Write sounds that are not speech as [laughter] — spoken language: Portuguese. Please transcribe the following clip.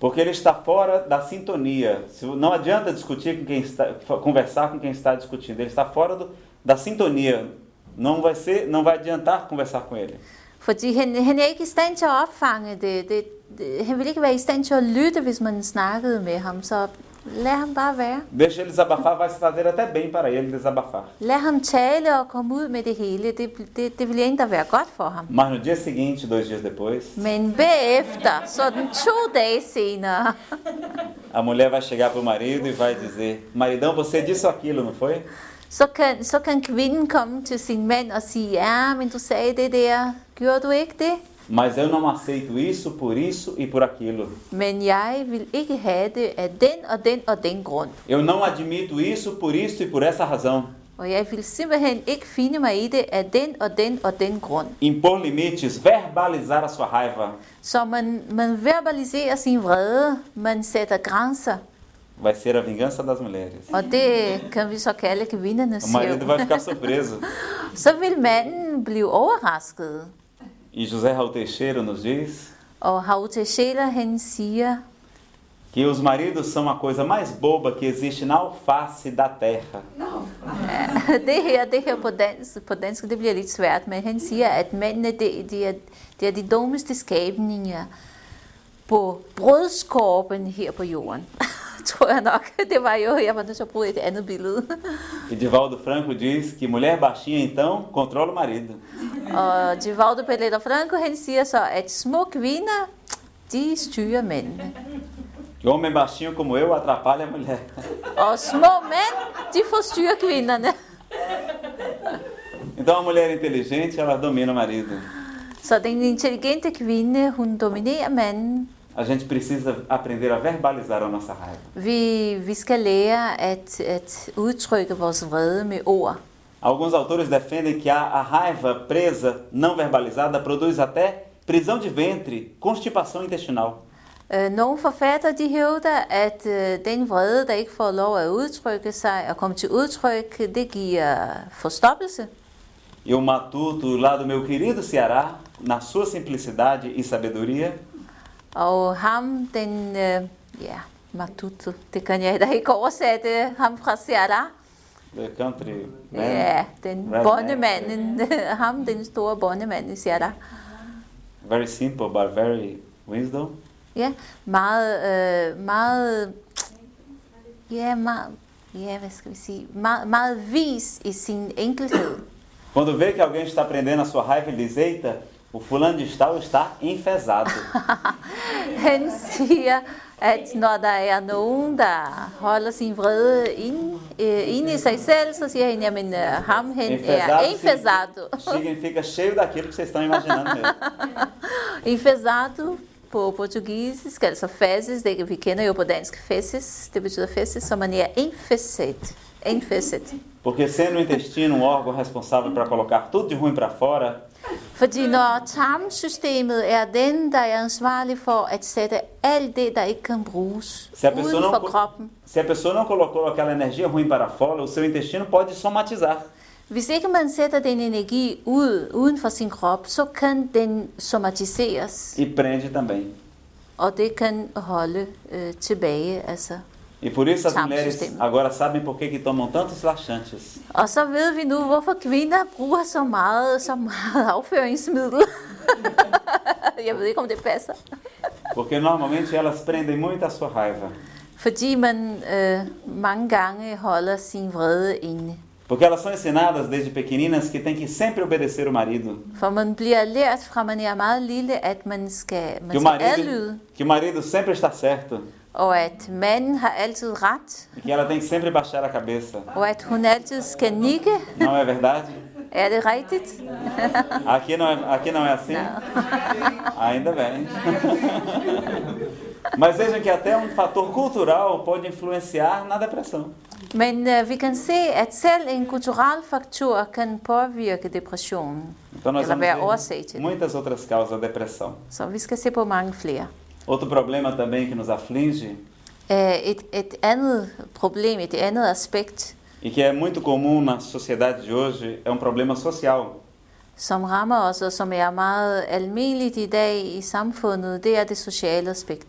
Porque ele está fora da sintonia. Não adianta discutir com quem está, conversar com quem está discutindo. Ele está fora do, da sintonia. Não vai ser, não vai adiantar conversar com ele. Fordi han, han er ikke i stand til at opfange det. det, det. Han ikke være i stand til at lytte, hvis man snakkede med ham. Så Deixa ele desabafar, vai se fazer até bem para ele desabafar. Mas no dia seguinte, dois dias depois, a mulher vai chegar para o marido e vai dizer: Maridão, você disse aquilo, não foi? så kan, så kan kvinden komme til sin mand og sige, ja, men du sagde det der. Gjorde du ikke det? Mas eu não aceito isso por isso e por aquilo. Men jeg vil ikke have det af den og den og den grund. Eu não admito isso por isso e por essa razão. Og jeg vil simpelthen ikke finde mig i det af den og den og den grund. Impor limites, verbalizar a sua raiva, Så man, man verbaliserer sin vrede, man sætter grænser, vai ser a vingança das mulheres. og det kan vi så kalde kvindernes O marido vai ficar [laughs] surpreso. Så vil manden blive overrasket. E José Raul Teixeira nos diz Haute Scheler, han siger, que os maridos são a coisa mais boba que existe na alface da terra. det her, det her på dansk, på dansk, det bliver lidt svært, men han siger, at mændene, det, det, er, det er de dummeste skabninger på brødskorpen her på jorden. Tror jeg nok. Det var jo, jeg var nødt til at bruge et andet billede. Edivaldo Franco diz que mulher baixinha então controla o marido. [laughs] Og Givaldo Pelletter Franco, han siger så, at små kvinder, de styrer mændene. Que homem baixinho como eu atrapalha a mulher. Og små mænd, de forstyrrer kvinderne. Então a mulher inteligente, ela domina o marido. Så den intelligente kvinde, hun dominerer manden. A gente precisa aprender a verbalizar a nossa raiva. Vi, vi skal lære at, at udtrykke vores vrede med ord. Alguns autores defendem que a, a raiva presa, não verbalizada, produz até prisão de ventre, constipação intestinal. Øh, Nogle forfatter de hævder, at øh, den vrede, der ikke får lov at udtrykke sig og komme til udtryk, det giver forstoppelse. E o matuto lá do meu querido Ceará, na sua simplicidade e sabedoria, Og ham, den, øh, ja, Matuto, det kan jeg da ikke oversætte, ham fra Ceará. the country man, Ja, den bondemanden, ham, den store bondemand i Ceará. very simple but very wisdom. Ja, meget, øh, meget, ja, meget, ja, hvad skal vi sige, meget, meget vis i sin enkelhed. Quando vê que alguém está aprendendo a sua raiva, ele diz: Eita, o fulano de tal está enfesado. [laughs] Siger, at når der er nogen, der holder sin vrede ind, øh, inde i sig selv, så siger han, jamen øh, ham hen er enfesado. significa cheio daquilo que vocês estão imaginando mesmo. [laughs] Enfesado på portugisisk, altså fezes, det vi kender jo på dansk fezes, det betyder fezes, så man er enfeset. Enfeset. Porque sendo o intestino um órgão responsável para colocar tudo de ruim para fora, Fordi når tarmsystemet er den, der er ansvarlig for at sætte alt det, der ikke kan bruges se a uden for kroppen. se a pessoa não colocou aquela energia ruim para fora, o seu intestino pode somatizar. Hvis ikke man sætter den energi ud, uden for sin krop, så kan den somatiseres, E prende também. og det kan holde øh, tilbage. Altså. E por isso as mulheres agora sabem por que, que tomam tantos laxantes. Og så ved vi nu, hvorfor kvinder bruger så meget, så meget afføringsmiddel. Jeg ved ikke, om det passer. Porque normalmente elas prendem muito a sua raiva. Fordi man øh, mange gange holder sin vrede inde. Porque elas são ensinadas desde pequeninas que tem que sempre obedecer o marido. For man bliver lært fra man er meget lille, at man skal, man Que o marido, que o marido sempre está certo. Og at manden har altid ret, E que ela tem que sempre baixar a cabeça. og at hun altid skal nikke. Não é verdade? Er det rigtigt? Aqui não é, aqui não é assim? Ainda bem. Mas vejam que até um fator cultural pode influenciar na depressão. Men øh, vi kan se, at selv en kulturel faktor kan påvirke depressionen. Então nós Eller være årsag til muitas outras causas da depressão. Så vi skal se på mange flere. Outro problema também que nos aflige Øh, Et, et andet problem, et andet aspekt, e que é muito comum na sociedade de hoje é um problema social. som rammer os, og som er meget almindeligt i dag i samfundet, det er det sociale aspekt.